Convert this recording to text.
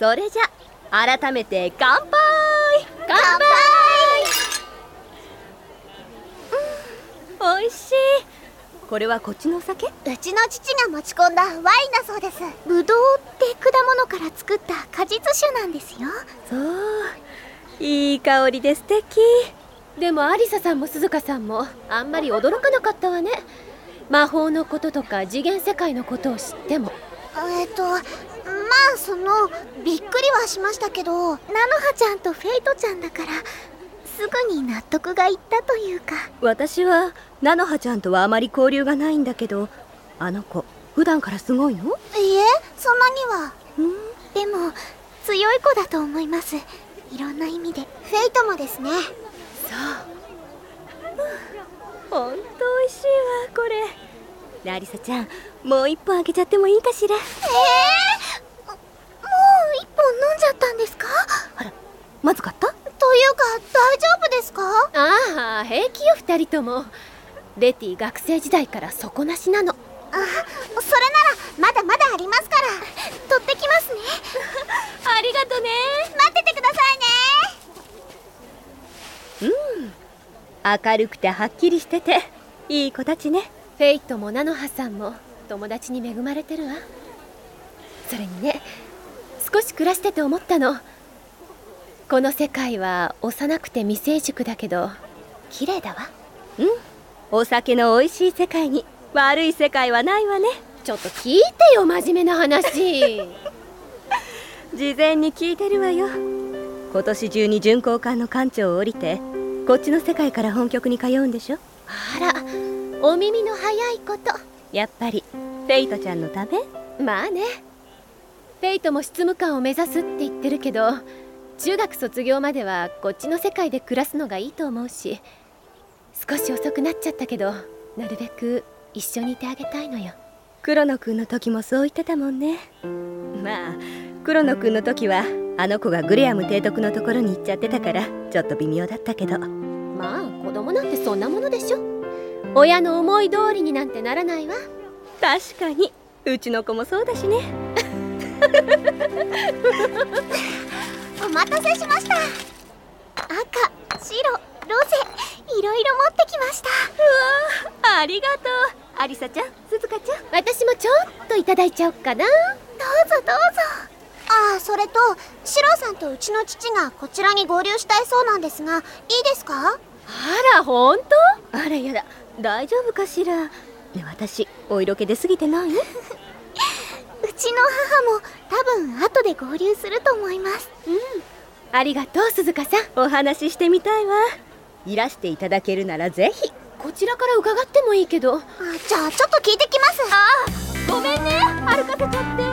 それじゃ改めて乾杯！乾杯！おいしい。これはこっちのお酒？うちの父が持ち込んだワインだそうです。ぶどうって果物から作った果実酒なんですよ。そう。いい香りで素敵。でもアリサさんも鈴鹿さんもあんまり驚かなかったわね。魔法のこととか次元世界のことを知っても。えっとまあそのびっくりはしましたけど菜の葉ちゃんとフェイトちゃんだからすぐに納得がいったというか。私はなのはちゃんとはあまり交流がないんだけどあの子普段からすごいの？いいえそんなには。うん？でも強い子だと思います。いろんな意味で。フェイトもですね。ほんと美味しいわこれ。ラリサちゃんもう一本あげちゃってもいいかしら？ええもう一本飲んじゃったんですか？あらまずかった？というか大丈夫ですか？ああ平気よ二人とも。レティ学生時代から底なしなの。あそれならまだまだありますから。取ってきますね。ありがとね。待っててくださいね。明るくてはっきりしてていい子たちね。フェイトも菜の葉さんも友達に恵まれてるわ。それにね少し暮らしてて思ったの。この世界は幼くて未成熟だけど綺麗だわ。うん？お酒の美味しい世界に。悪い世界はないわね。ちょっと聞いてよ真面目な話。事前に聞いてるわよ。今年中に巡航艦の艦長を降りてこっちの世界から本局に通うんでしょ。あらお耳の早いこと。やっぱりフェイトちゃんのためまあねフェイトも執務官を目指すって言ってるけど中学卒業まではこっちの世界で暮らすのがいいと思うし少し遅くなっちゃったけどなるべく一緒にいてあげたいのよ。クロノくんの時もそう言ってたもんね。まあ黒野くんの時はあの子がグレアム提督のところに行っちゃってたからちょっと微妙だったけど。まあ子供なんてそんなものでしょ。親の思い通りになんてならないわ。確かに。うちの子もそうだしね お待たせしました。赤白ロゼいろいろ持ってきました。ありがとう。アリサちゃん鈴鹿ちゃん。私もちょっといただいちゃおっかな。どうぞどうぞ。ああそれとシロさんとうちの父がこちらに合流したいそうなんですがいいですか？あら本当あらやだ。大丈夫かしら？ね私お色気出過ぎてない？う ちの母も多分後で合流すると思います。ありがとう鈴鹿さん。お話ししてみたいわ。いらしていただけるならぜひ。こちらから伺ってもいいけど。あじゃあちょっと聞いてきます。ごめんね。歩かせちゃって